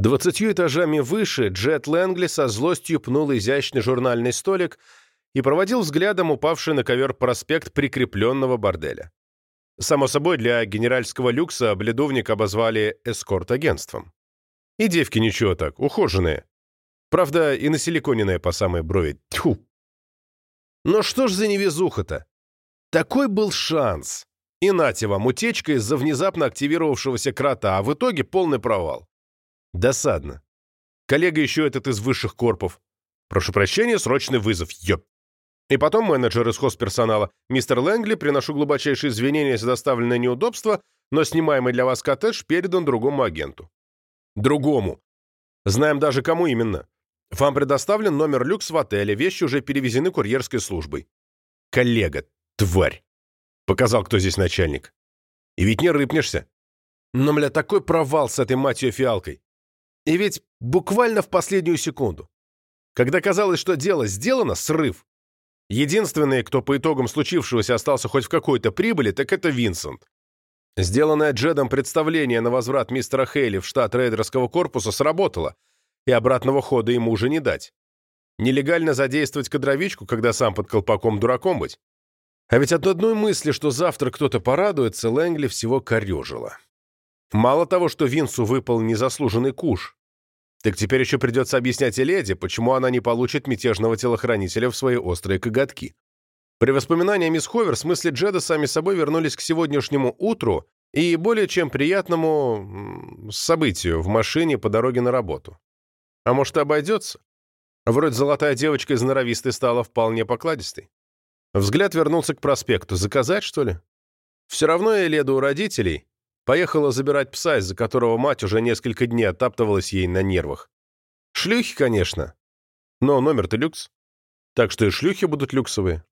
Двадцатью этажами выше Джет Лэнгли со злостью пнул изящный журнальный столик и проводил взглядом упавший на ковер проспект прикрепленного борделя. Само собой, для генеральского люкса бледовник обозвали эскорт-агентством. И девки ничего так, ухоженные. Правда, и насиликоненная по самой брови. Тьфу! Но что ж за невезуха-то? Такой был шанс. И нате вам, утечка из-за внезапно активировавшегося крота, а в итоге полный провал. Досадно. Коллега еще этот из высших корпов. Прошу прощения, срочный вызов, ёп. И потом менеджер из хозперсонала. Мистер Лэнгли, приношу глубочайшие извинения за доставленное неудобство, но снимаемый для вас коттедж передан другому агенту. Другому. Знаем даже, кому именно. Вам предоставлен номер люкс в отеле, вещи уже перевезены курьерской службой. Коллега, тварь. Показал, кто здесь начальник. И ведь не рыпнешься. Но, бля, такой провал с этой матью фиалкой. И ведь буквально в последнюю секунду. Когда казалось, что дело сделано, срыв. Единственный, кто по итогам случившегося остался хоть в какой-то прибыли, так это Винсент. Сделанное Джедом представление на возврат мистера Хейли в штат рейдерского корпуса сработало, и обратного хода ему уже не дать. Нелегально задействовать кадровичку, когда сам под колпаком дураком быть. А ведь от одной мысли, что завтра кто-то порадуется, Лэнгли всего корежило. Мало того, что Винсу выпал незаслуженный куш, так теперь еще придется объяснять и леди, почему она не получит мятежного телохранителя в свои острые коготки. При воспоминании мисс Ховер смысле Джеда сами собой вернулись к сегодняшнему утру и более чем приятному событию в машине по дороге на работу. А может, обойдется? Вроде золотая девочка из норовистой стала вполне покладистой. Взгляд вернулся к проспекту. Заказать, что ли? Все равно я леду у родителей, Поехала забирать пса, из-за которого мать уже несколько дней оттаптывалась ей на нервах. Шлюхи, конечно. Но номер-то люкс. Так что и шлюхи будут люксовые.